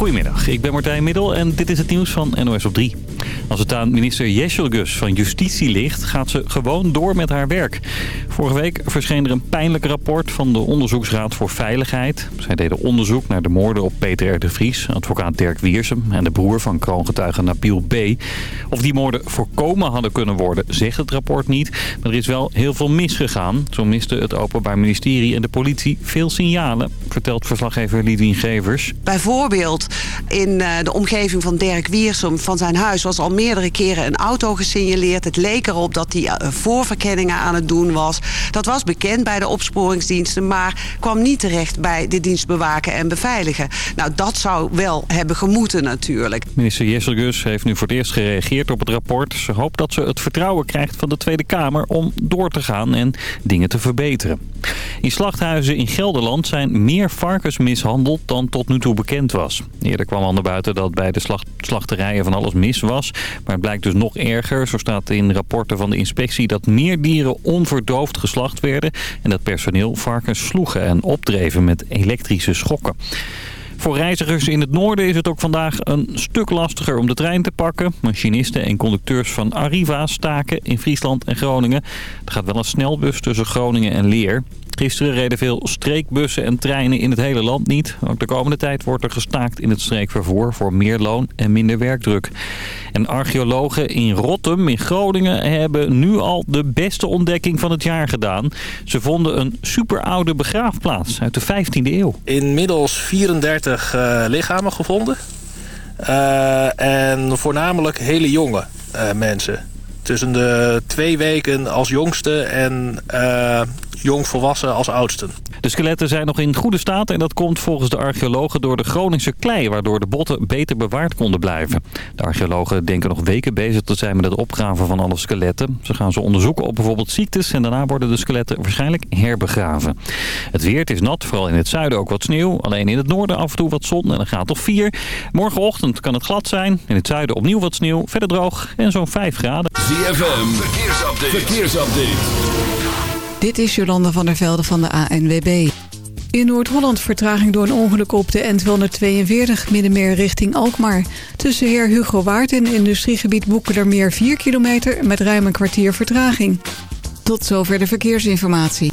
Goedemiddag, ik ben Martijn Middel en dit is het nieuws van NOS op 3. Als het aan minister Jesselgus van Justitie ligt, gaat ze gewoon door met haar werk. Vorige week verscheen er een pijnlijk rapport van de Onderzoeksraad voor Veiligheid. Zij deden onderzoek naar de moorden op Peter R. de Vries, advocaat Dirk Wiersum en de broer van kroongetuige Nabil B. Of die moorden voorkomen hadden kunnen worden, zegt het rapport niet. Maar er is wel heel veel misgegaan. Zo miste het Openbaar Ministerie en de politie veel signalen, vertelt verslaggever Lidwien Gevers. Bijvoorbeeld in eh, de omgeving van Dirk Wiersum van zijn huis was al meerdere keren een auto gesignaleerd. Het leek erop dat hij eh, voorverkenningen aan het doen was. Dat was bekend bij de opsporingsdiensten, maar kwam niet terecht bij de dienst bewaken en beveiligen. Nou, dat zou wel hebben gemoeten natuurlijk. Minister Jesselgus heeft nu voor het eerst gereageerd op het rapport. Ze hoopt dat ze het vertrouwen krijgt van de Tweede Kamer om door te gaan en dingen te verbeteren. In slachthuizen in Gelderland zijn meer varkens mishandeld dan tot nu toe bekend was. Eerder kwam al naar buiten dat bij de slachterijen van alles mis was. Maar het blijkt dus nog erger. Zo staat in rapporten van de inspectie dat meer dieren onverdoofd geslacht werden... en dat personeel varkens sloegen en opdreven met elektrische schokken. Voor reizigers in het noorden is het ook vandaag een stuk lastiger om de trein te pakken. Machinisten en conducteurs van Arriva staken in Friesland en Groningen. Er gaat wel een snelbus tussen Groningen en Leer. Gisteren reden veel streekbussen en treinen in het hele land niet. Ook de komende tijd wordt er gestaakt in het streekvervoer voor meer loon en minder werkdruk. En archeologen in Rottum in Groningen hebben nu al de beste ontdekking van het jaar gedaan. Ze vonden een superoude begraafplaats uit de 15e eeuw. Inmiddels 34 uh, eh, lichamen gevonden. Uh, en voornamelijk hele jonge uh, mensen. Tussen de twee weken als jongste en jong volwassen als oudsten. De skeletten zijn nog in goede staat en dat komt volgens de archeologen door de Groningse klei... waardoor de botten beter bewaard konden blijven. De archeologen denken nog weken bezig te zijn met het opgraven van alle skeletten. Ze gaan ze onderzoeken op bijvoorbeeld ziektes en daarna worden de skeletten waarschijnlijk herbegraven. Het weer, het is nat, vooral in het zuiden ook wat sneeuw. Alleen in het noorden af en toe wat zon en een graad of 4. Morgenochtend kan het glad zijn. In het zuiden opnieuw wat sneeuw, verder droog en zo'n 5 graden. ZFM, verkeersupdate. verkeersupdate. Dit is Jolanda van der Velde van de ANWB. In Noord-Holland vertraging door een ongeluk op de N242 middenmeer richting Alkmaar. Tussen Heer Hugo Waard en industriegebied meer 4 kilometer met ruim een kwartier vertraging. Tot zover de verkeersinformatie.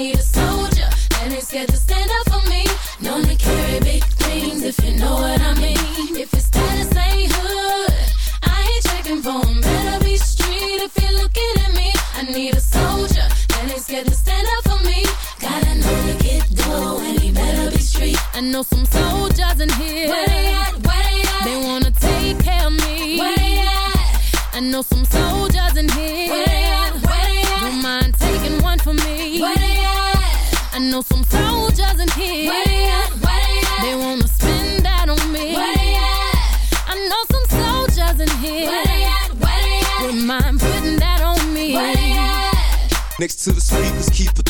need a soldier, and ain't scared to stand up for me. Known to carry big things, if you know what I mean. If it's status, ain't hood, I ain't checking for them. Better be street if you're looking at me. I need a soldier, and ain't scared to stand up for me. Gotta know to get dough, and he better be street. I know some soldiers in here. Where they at? Where they at? They wanna take care of me. Where they at? I know some soldiers in here. Where they at? Where they at? Don't mind taking one for me. Where they at? know some soldiers in here. Where they at? Where they at? They wanna spend that on me. Where they at? I know some soldiers in here. Where they at? Where they at? Wouldn't mind putting that on me. Where they at? Next to the speakers, keep it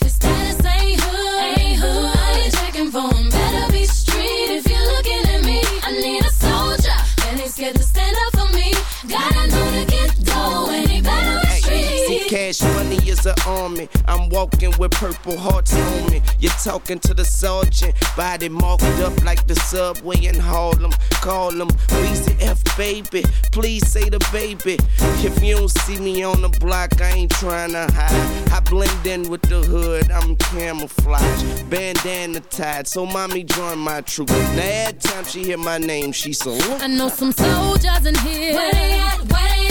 cash money is an army. I'm walking with purple hearts on me. You're talking to the sergeant, body marked up like the subway in Harlem. Call him Weezy F, baby. Please say the baby. If you don't see me on the block, I ain't trying to hide. I blend in with the hood, I'm camouflage. Bandana tied, so mommy join my troop. Now, every time she hear my name, she salute. I know some soldiers in here. Where they at? Where they at?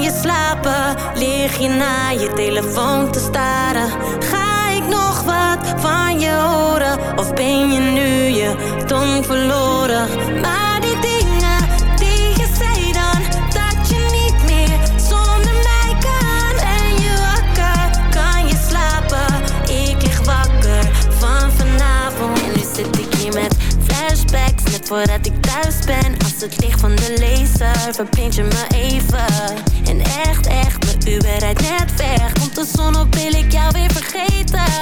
je slapen? Lig je naar je telefoon te staren? Ga ik nog wat van je horen? Of ben je nu je tong verloren? Voordat ik thuis ben. Als het licht van de laser Verblind je me even. En echt, echt, mijn Uber rijdt net weg. Komt de zon op, wil ik jou weer vergeten.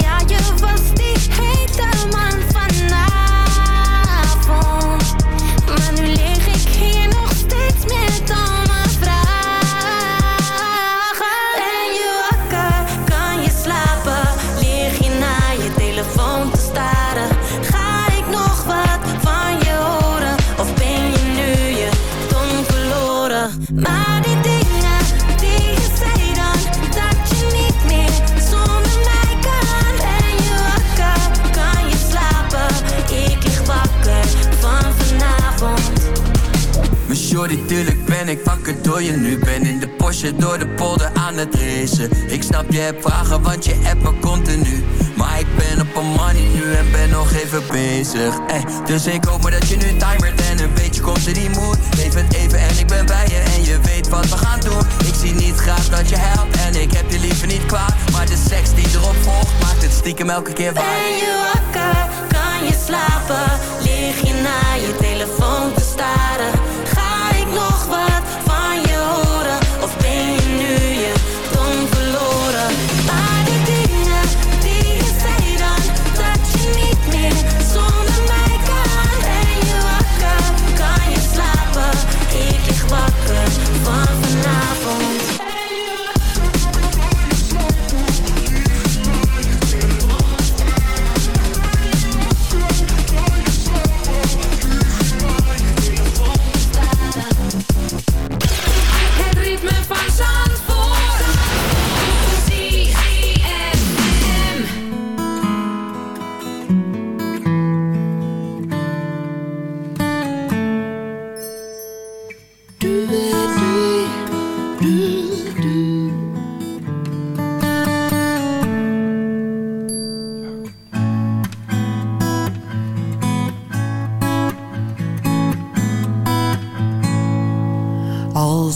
Ja, je was die hete man shorty, tuurlijk ben ik wakker door je nu Ben in de Porsche door de polder aan het racen Ik snap je hebt vragen, want je me continu Maar ik ben op een money nu en ben nog even bezig. Ey, Dus ik hoop maar dat je nu timert en een beetje komt in die mood Leef het even en ik ben bij je en je weet wat we gaan doen. Ik zie niet graag dat je helpt en ik heb je liever niet kwaad. Maar de seks die erop volgt maakt het stiekem elke keer waar. Ben je wakker? Kan je slapen? Lig je naar je telefoon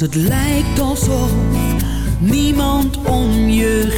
het lijkt alsof niemand om je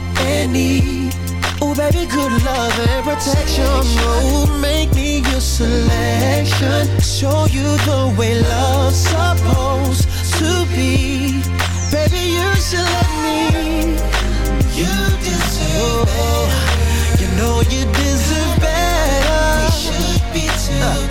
need. Oh, baby, good love and protection. Oh, make me your selection. Show you the way love's supposed to be. Baby, you should let me. You deserve better. You know you deserve better. We should be together,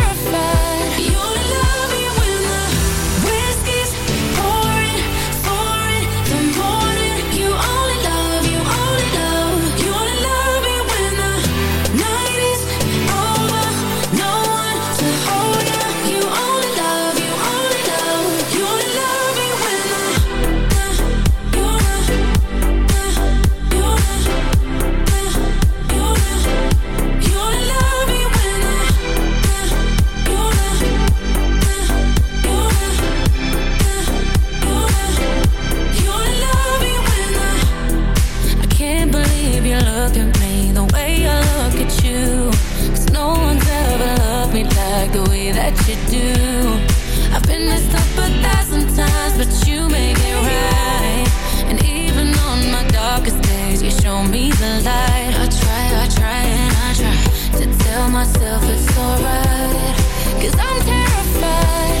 Myself it's alright. Cause I'm terrified.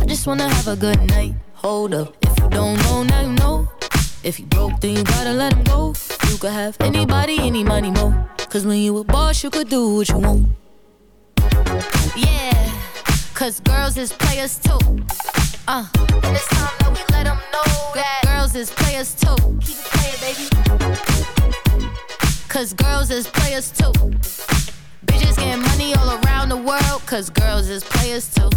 I just wanna have a good night. Hold up, if you don't know, now you know. If you broke, then you gotta let him go. You could have anybody, any money, mo. Cause when you a boss, you could do what you want. Yeah, cause girls is players too. Uh, and it's time that we let them know that girls is players too. Keep it playing, baby. Cause girls is players too. Bitches getting money all around the world, cause girls is players too.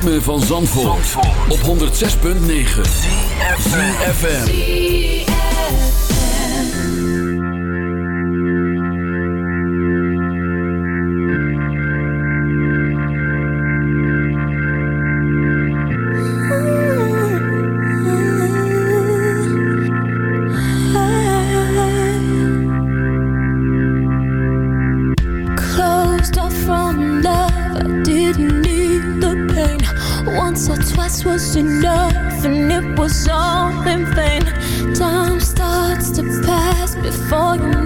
ritme van Zandvoort, Zandvoort. op 106.9 ZFM was enough and it was all in vain. Time starts to pass before you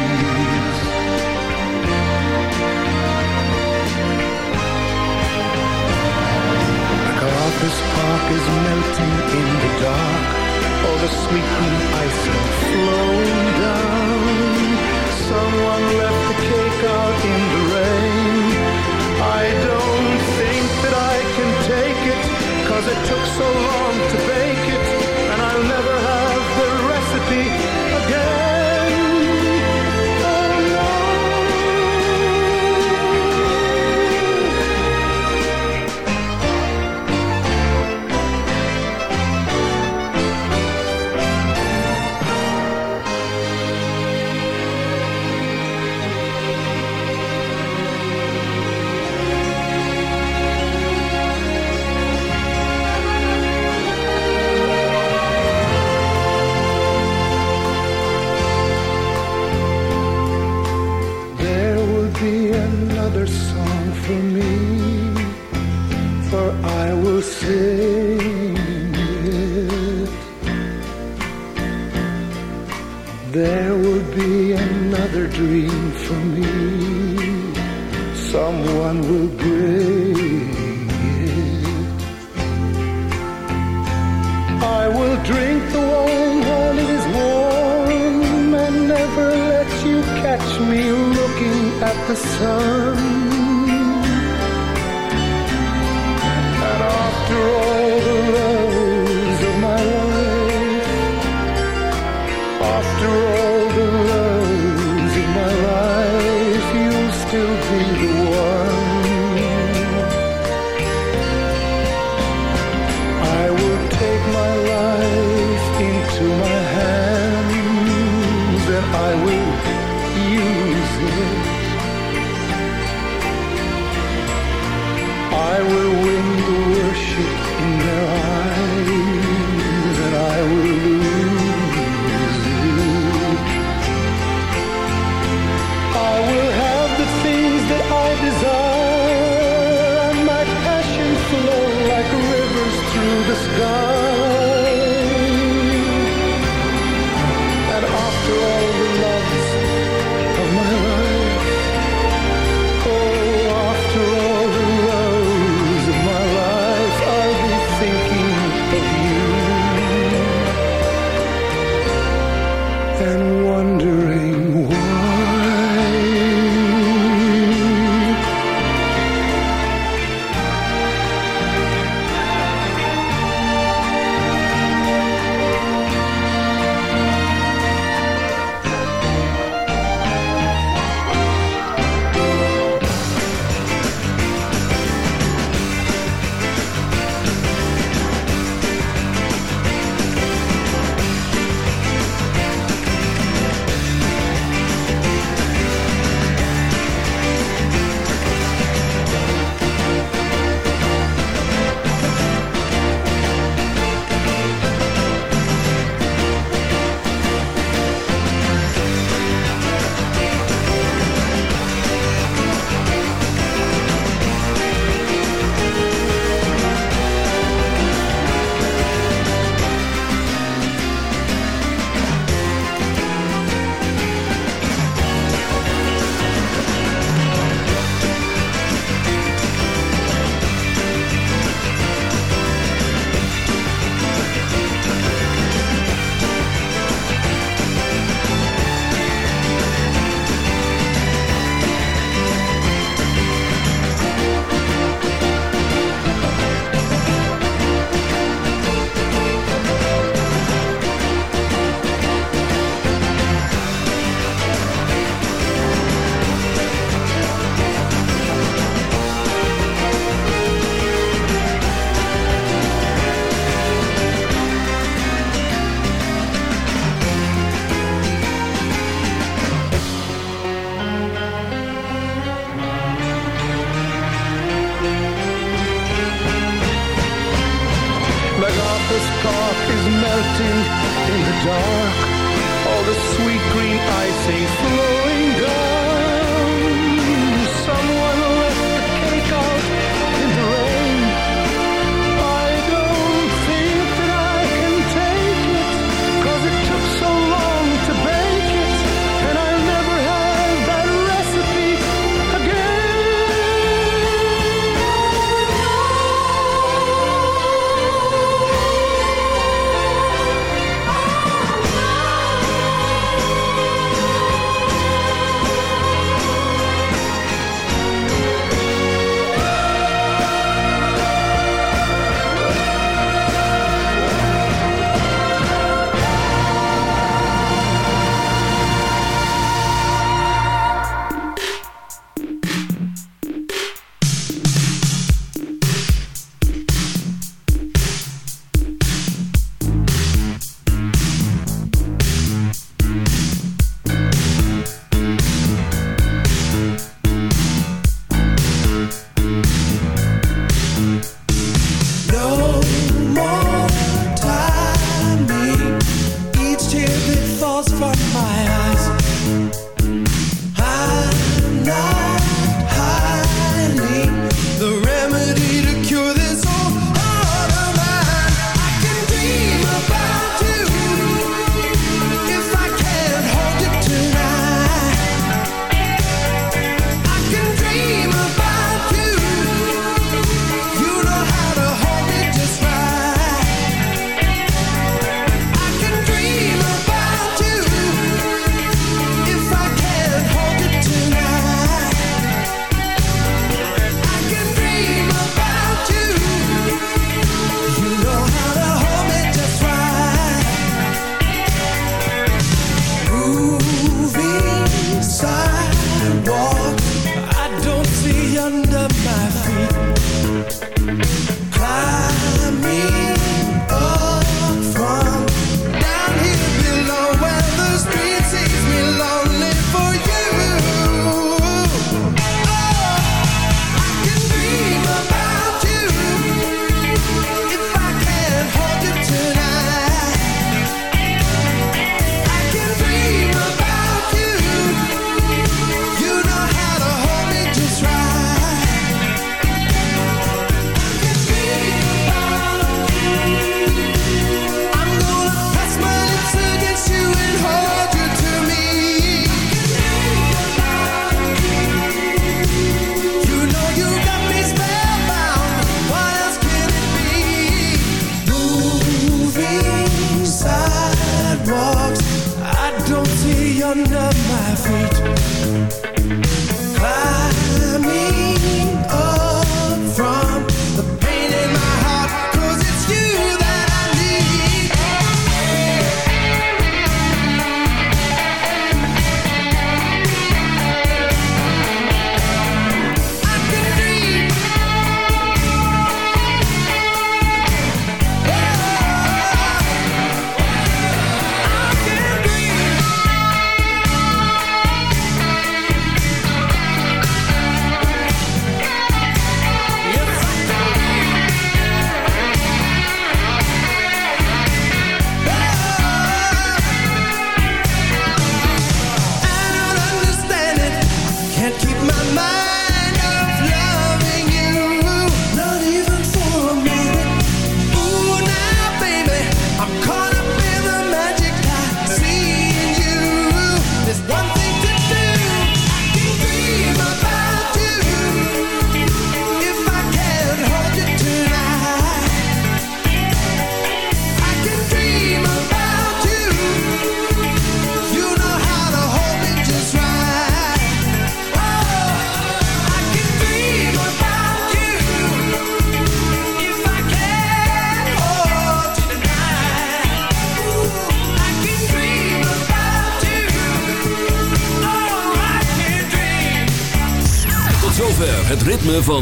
MacArthur's Park is melting in the dark. All the sweet green icing flowing down. Someone left the cake out in the rain. I don't think that I can take it, cause it took so long to sun.